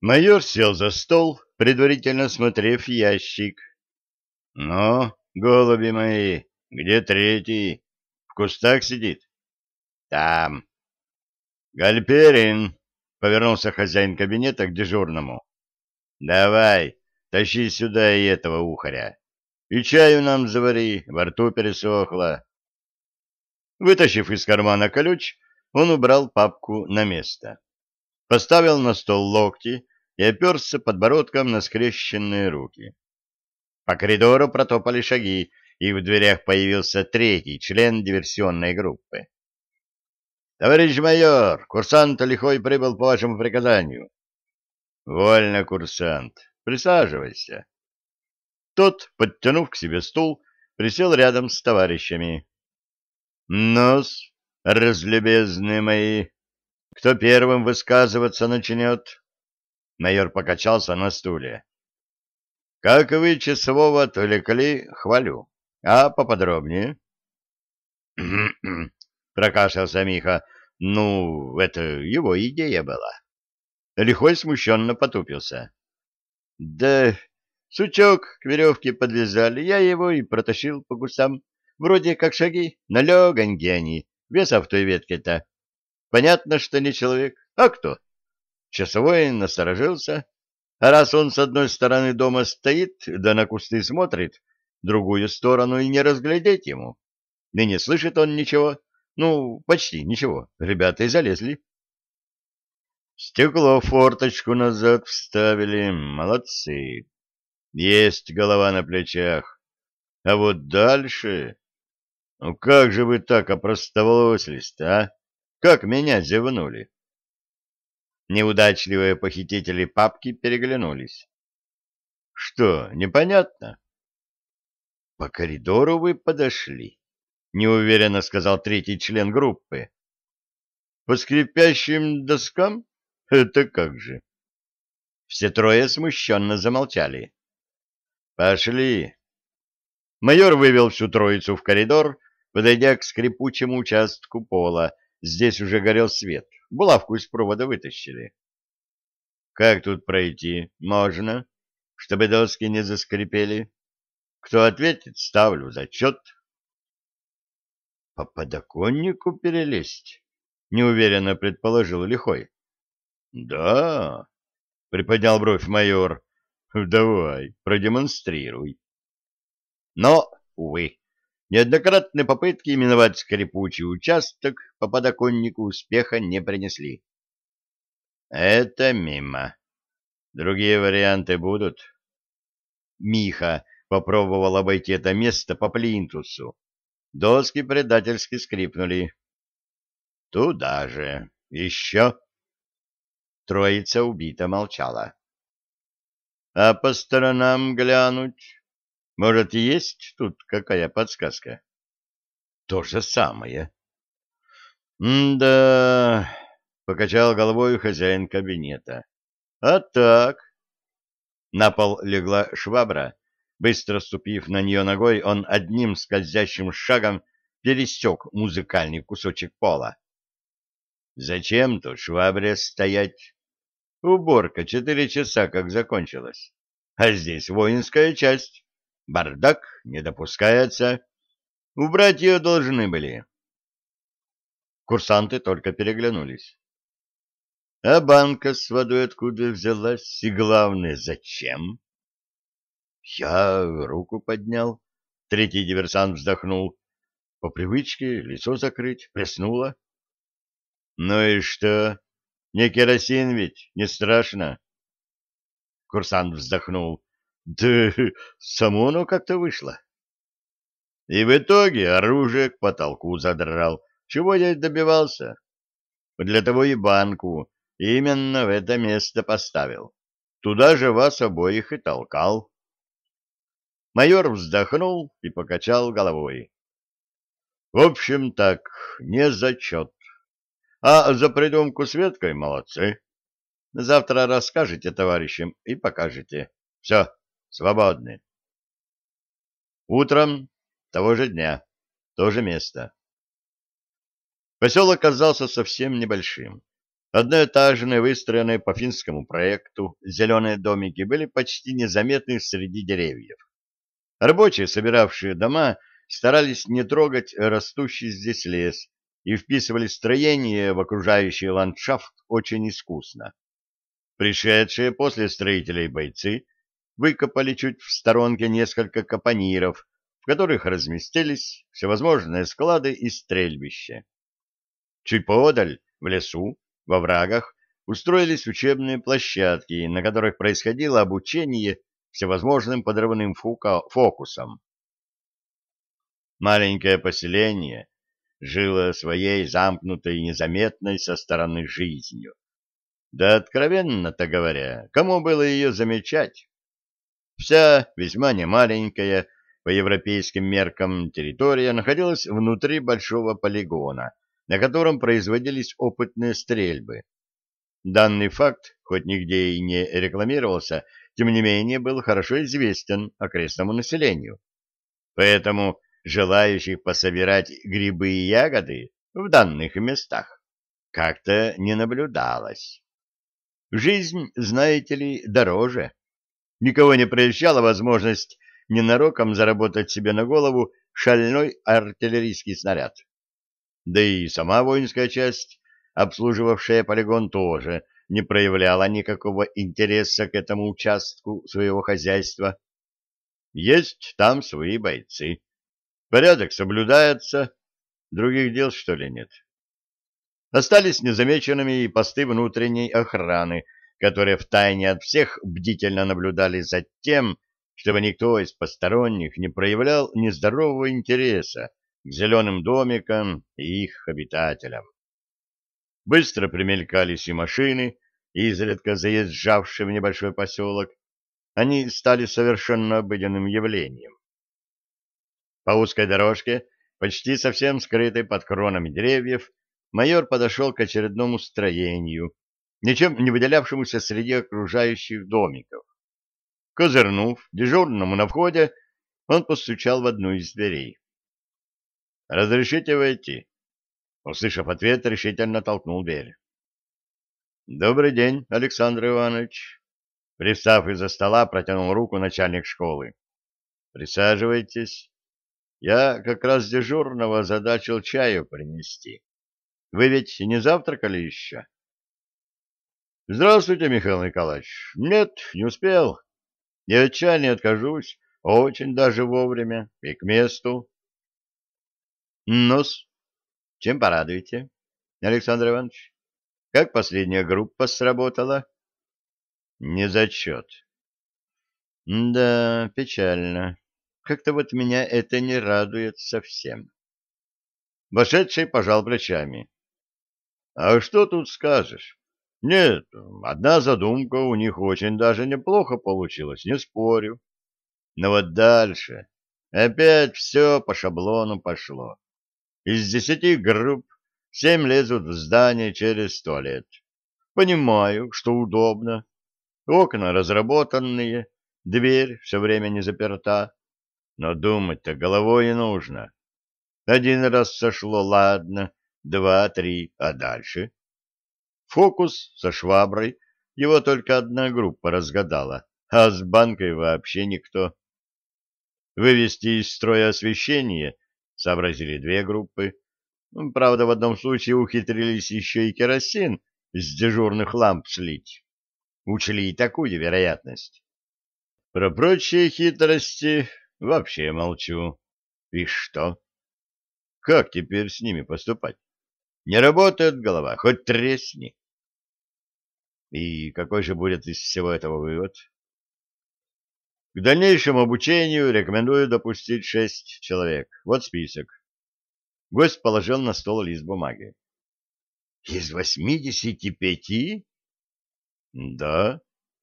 Майор сел за стол, предварительно смотрев ящик. — Ну, голуби мои, где третий? В кустах сидит? — Там. — Гальперин, — повернулся хозяин кабинета к дежурному. — Давай, тащи сюда и этого ухаря. И чаю нам завари, во рту пересохло. Вытащив из кармана колюч, он убрал папку на место. Поставил на стол локти и оперся подбородком на скрещенные руки. По коридору протопали шаги, и в дверях появился третий член диверсионной группы. — Товарищ майор, курсант Лихой прибыл по вашему приказанию. — Вольно, курсант. Присаживайся. Тот, подтянув к себе стул, присел рядом с товарищами. — Нос, разлюбезные мои, кто первым высказываться начнет? Майор покачался на стуле. — Как вы часового отвлекли, хвалю. А поподробнее? — прокашлялся Миха. — Ну, это его идея была. Лихой смущенно потупился. — Да сучок к веревке подвязали, я его и протащил по кустам. Вроде как шаги, но легонькие они, веса в той ветке-то. Понятно, что не человек. А кто? Часовой насторожился, а раз он с одной стороны дома стоит, да на кусты смотрит, другую сторону и не разглядеть ему. И не слышит он ничего, ну, почти ничего, ребята и залезли. Стекло форточку назад вставили, молодцы. Есть голова на плечах. А вот дальше... Ну как же вы так опростоволосились-то, а? Как меня зевнули? Неудачливые похитители папки переглянулись. — Что, непонятно? — По коридору вы подошли, — неуверенно сказал третий член группы. — По скрипящим доскам? Это как же? Все трое смущенно замолчали. — Пошли. Майор вывел всю троицу в коридор, подойдя к скрипучему участку пола. Здесь уже горел свет. Булавку из провода вытащили. Как тут пройти? Можно, чтобы доски не заскрипели. Кто ответит, ставлю зачет. По подоконнику перелезть? Неуверенно предположил Лихой. Да, приподнял бровь майор. Давай, продемонстрируй. Но, увы, Неоднократные попытки именовать скрипучий участок по подоконнику успеха не принесли. Это мимо. Другие варианты будут. Миха попробовал обойти это место по плинтусу. Доски предательски скрипнули. Туда же. Еще. Троица убита молчала. А по сторонам глянуть? Может, есть тут какая подсказка? То же самое. М-да, покачал головой хозяин кабинета. А так? На пол легла швабра. Быстро ступив на нее ногой, он одним скользящим шагом пересек музыкальный кусочек пола. Зачем тут швабре стоять? Уборка четыре часа как закончилась. А здесь воинская часть. Бардак не допускается. Убрать ее должны были. Курсанты только переглянулись. А банка с водой откуда взялась? И главное, зачем? Я руку поднял. Третий диверсант вздохнул. По привычке лицо закрыть, плеснуло. Ну и что? Не керосин ведь, не страшно. Курсант вздохнул. Да само оно как-то вышло. И в итоге оружие к потолку задрал. Чего я добивался? Для того и банку именно в это место поставил. Туда же вас обоих и толкал. Майор вздохнул и покачал головой. В общем так, не зачет. А за придумку с веткой молодцы. Завтра расскажете товарищам и покажете. Все, Свободны. Утром того же дня, то же место. Поселок оказался совсем небольшим. Одноэтажные, выстроенные по финскому проекту, зеленые домики были почти незаметны среди деревьев. Рабочие, собиравшие дома, старались не трогать растущий здесь лес и вписывали строение в окружающий ландшафт очень искусно. Пришедшие после строителей бойцы выкопали чуть в сторонке несколько капониров, в которых разместились всевозможные склады и стрельбища. Чуть поодаль, в лесу, во врагах, устроились учебные площадки, на которых происходило обучение всевозможным подрывным фокусам. Маленькое поселение жило своей замкнутой и незаметной со стороны жизнью. Да откровенно-то говоря, кому было ее замечать? Вся весьма немаленькая, по европейским меркам, территория находилась внутри большого полигона, на котором производились опытные стрельбы. Данный факт, хоть нигде и не рекламировался, тем не менее был хорошо известен окрестному населению. Поэтому желающих пособирать грибы и ягоды в данных местах как-то не наблюдалось. Жизнь, знаете ли, дороже. Никого не проезжала возможность ненароком заработать себе на голову шальной артиллерийский снаряд. Да и сама воинская часть, обслуживавшая полигон, тоже не проявляла никакого интереса к этому участку своего хозяйства. Есть там свои бойцы. Порядок соблюдается, других дел, что ли, нет. Остались незамеченными и посты внутренней охраны, которые втайне от всех бдительно наблюдали за тем, чтобы никто из посторонних не проявлял нездорового интереса к зеленым домикам и их обитателям. Быстро примелькались и машины, изредка заезжавшие в небольшой поселок. Они стали совершенно обыденным явлением. По узкой дорожке, почти совсем скрытой под кронами деревьев, майор подошел к очередному строению, ничем не выделявшемуся среди окружающих домиков. Козырнув дежурному на входе, он постучал в одну из дверей. — Разрешите войти? Услышав ответ, решительно толкнул дверь. — Добрый день, Александр Иванович. Пристав из-за стола, протянул руку начальник школы. — Присаживайтесь. Я как раз дежурного задачил чаю принести. Вы ведь не завтракали еще? — Здравствуйте, Михаил Николаевич. Нет, не успел. Я от чая не откажусь. Очень даже вовремя и к месту. Нос. Чем порадуете, Александр Иванович? Как последняя группа сработала? Не зачет. Да, печально. Как-то вот меня это не радует совсем. Вошедший пожал плечами. А что тут скажешь? Нет, одна задумка у них очень даже неплохо получилась, не спорю. Но вот дальше опять все по шаблону пошло. Из десяти групп семь лезут в здание через туалет. Понимаю, что удобно. Окна разработанные, дверь все время не заперта. Но думать-то головой и нужно. Один раз сошло, ладно, два, три, а дальше? Фокус со шваброй его только одна группа разгадала, а с банкой вообще никто. Вывести из строя освещение сообразили две группы. Правда, в одном случае ухитрились еще и керосин с дежурных ламп слить. Учли и такую вероятность. Про прочие хитрости Вообще молчу. И что? Как теперь с ними поступать? Не работает голова, хоть тресни. И какой же будет из всего этого вывод? К дальнейшему обучению рекомендую допустить шесть человек. Вот список. Гость положил на стол лист бумаги. Из восьмидесяти пяти? Да,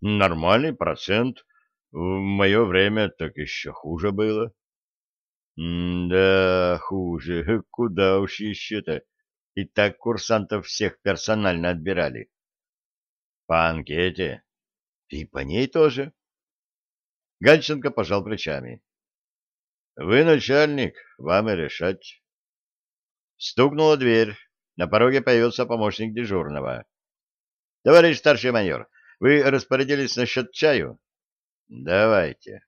нормальный процент. В мое время так еще хуже было. да, хуже. Куда уж еще-то. И так курсантов всех персонально отбирали. По анкете. И по ней тоже. Гальченко пожал плечами. Вы начальник, вам и решать. Стукнула дверь. На пороге появился помощник дежурного. Товарищ старший майор, вы распорядились насчет чаю? Давайте.